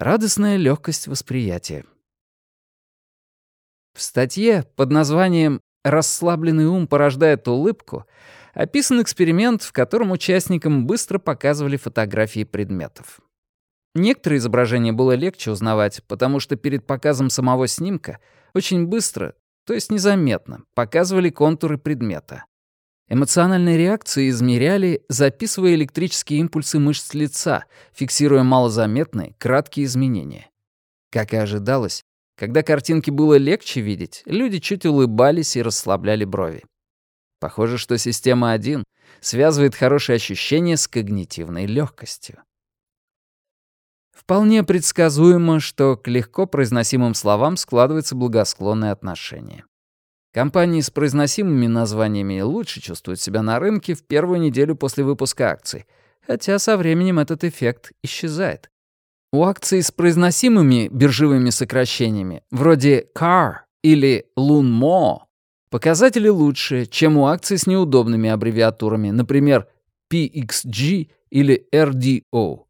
Радостная легкость восприятия. В статье под названием «Расслабленный ум порождает улыбку» описан эксперимент, в котором участникам быстро показывали фотографии предметов. Некоторые изображения было легче узнавать, потому что перед показом самого снимка очень быстро, то есть незаметно, показывали контуры предмета. Эмоциональные реакции измеряли, записывая электрические импульсы мышц лица, фиксируя малозаметные, краткие изменения. Как и ожидалось, когда картинки было легче видеть, люди чуть улыбались и расслабляли брови. Похоже, что система 1 связывает хорошее ощущение с когнитивной легкостью. Вполне предсказуемо, что к легко произносимым словам складывается благосклонное отношение. Компании с произносимыми названиями лучше чувствуют себя на рынке в первую неделю после выпуска акций, хотя со временем этот эффект исчезает. У акций с произносимыми биржевыми сокращениями, вроде CAR или LUNMO, показатели лучше, чем у акций с неудобными аббревиатурами, например, PXG или RDO.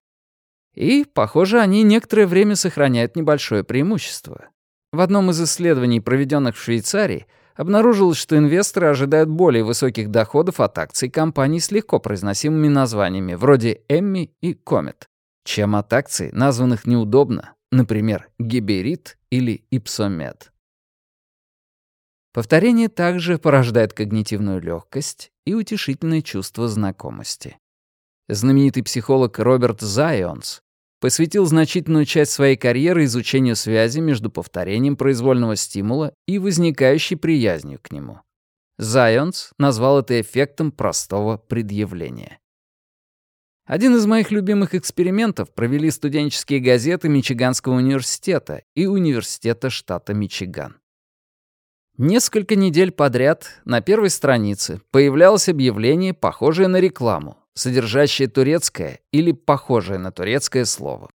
И, похоже, они некоторое время сохраняют небольшое преимущество. В одном из исследований, проведенных в Швейцарии, обнаружилось, что инвесторы ожидают более высоких доходов от акций компаний с легко произносимыми названиями, вроде Эмми и Комет, чем от акций, названных неудобно, например, Гиберит или Ипсомед. Повторение также порождает когнитивную легкость и утешительное чувство знакомости. Знаменитый психолог Роберт Зайонс посвятил значительную часть своей карьеры изучению связи между повторением произвольного стимула и возникающей приязнью к нему. Зайонс назвал это эффектом простого предъявления. Один из моих любимых экспериментов провели студенческие газеты Мичиганского университета и Университета штата Мичиган. Несколько недель подряд на первой странице появлялось объявление, похожее на рекламу, содержащее турецкое или похожее на турецкое слово.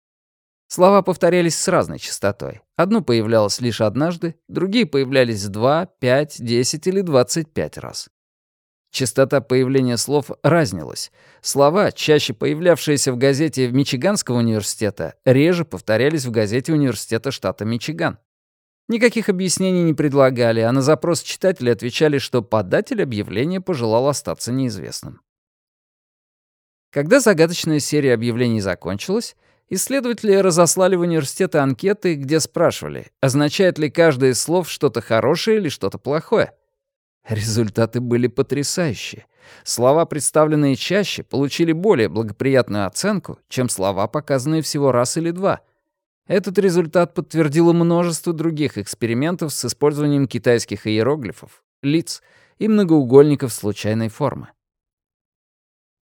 Слова повторялись с разной частотой. Одно появлялось лишь однажды, другие появлялись два, пять, десять или двадцать пять раз. Частота появления слов разнилась. Слова, чаще появлявшиеся в газете Мичиганского университета, реже повторялись в газете университета штата Мичиган. Никаких объяснений не предлагали, а на запрос читателей отвечали, что податель объявления пожелал остаться неизвестным. Когда загадочная серия объявлений закончилась, исследователи разослали в университеты анкеты, где спрашивали, означает ли каждое из слов что-то хорошее или что-то плохое. Результаты были потрясающие. Слова, представленные чаще, получили более благоприятную оценку, чем слова, показанные всего раз или два. Этот результат подтвердило множество других экспериментов с использованием китайских иероглифов, лиц и многоугольников случайной формы.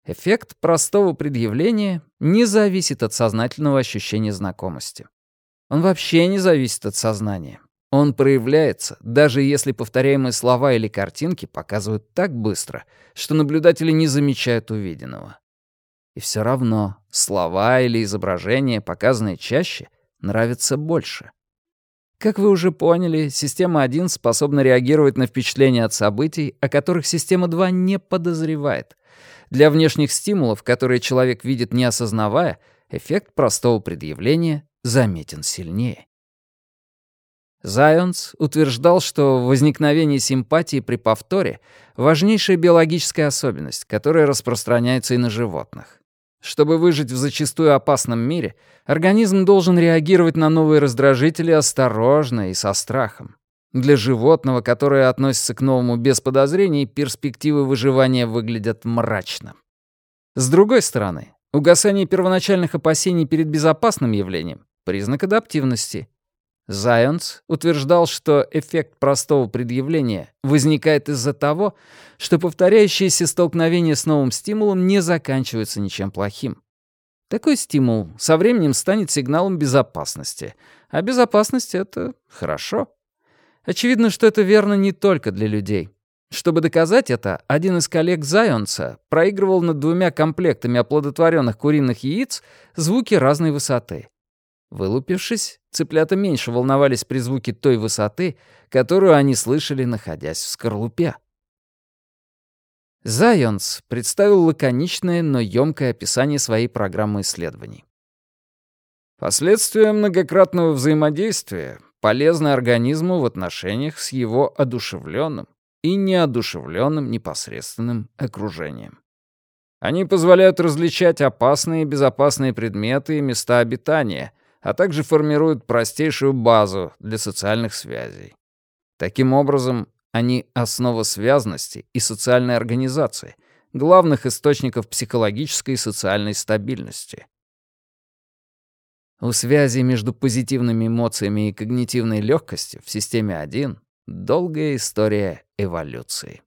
Эффект простого предъявления не зависит от сознательного ощущения знакомости. Он вообще не зависит от сознания. Он проявляется, даже если повторяемые слова или картинки показывают так быстро, что наблюдатели не замечают увиденного. И все равно слова или изображения, показанные чаще, нравятся больше. Как вы уже поняли, система 1 способна реагировать на впечатления от событий, о которых система 2 не подозревает — для внешних стимулов, которые человек видит не осознавая, эффект простого предъявления заметен сильнее. Зайонс утверждал, что возникновение симпатии при повторе — важнейшая биологическая особенность, которая распространяется и на животных. Чтобы выжить в зачастую опасном мире, организм должен реагировать на новые раздражители осторожно и со страхом. Для животного, которое относится к новому без подозрений, перспективы выживания выглядят мрачно. С другой стороны, угасание первоначальных опасений перед безопасным явлением — признак адаптивности. Зайонс утверждал, что эффект простого предъявления возникает из-за того, что повторяющиеся столкновения с новым стимулом не заканчиваются ничем плохим. Такой стимул со временем станет сигналом безопасности, а безопасность — это хорошо. Очевидно, что это верно не только для людей. Чтобы доказать это, один из коллег Зайонса проигрывал над двумя комплектами оплодотворенных куриных яиц звуки разной высоты. Вылупившись, цыплята меньше волновались при звуке той высоты, которую они слышали, находясь в скорлупе. Зайонс представил лаконичное, но ёмкое описание своей программы исследований. Последствия многократного взаимодействия полезны организму в отношениях с его одушевленным и неодушевленным непосредственным окружением. Они позволяют различать опасные и безопасные предметы и места обитания, а также формируют простейшую базу для социальных связей. Таким образом, они — основа связности и социальной организации, главных источников психологической и социальной стабильности. У связи между позитивными эмоциями и когнитивной легкостью в системе 1 долгая история эволюции.